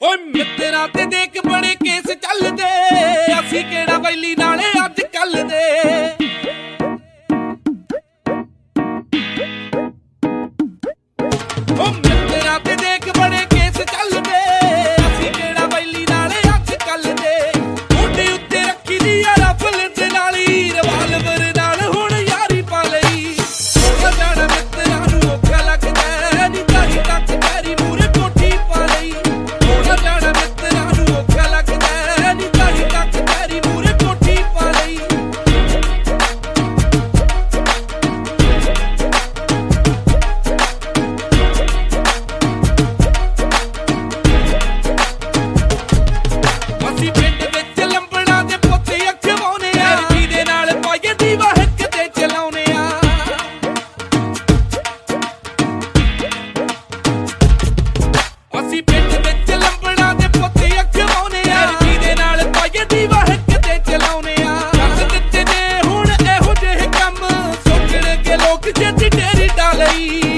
ਓਏ ਮਿੱਤਰਾ ਤੇ ਦੇਖ ਬੜੇ ਕੇਸ ਚੱਲਦੇ। ਅਸੀਂ ਕਿਹੜਾ ਵੈਲੀ ਨਾਲੇ ਇੱਕ ਜਿੱਤ ਡੇਰੀ ਡਾਲਈ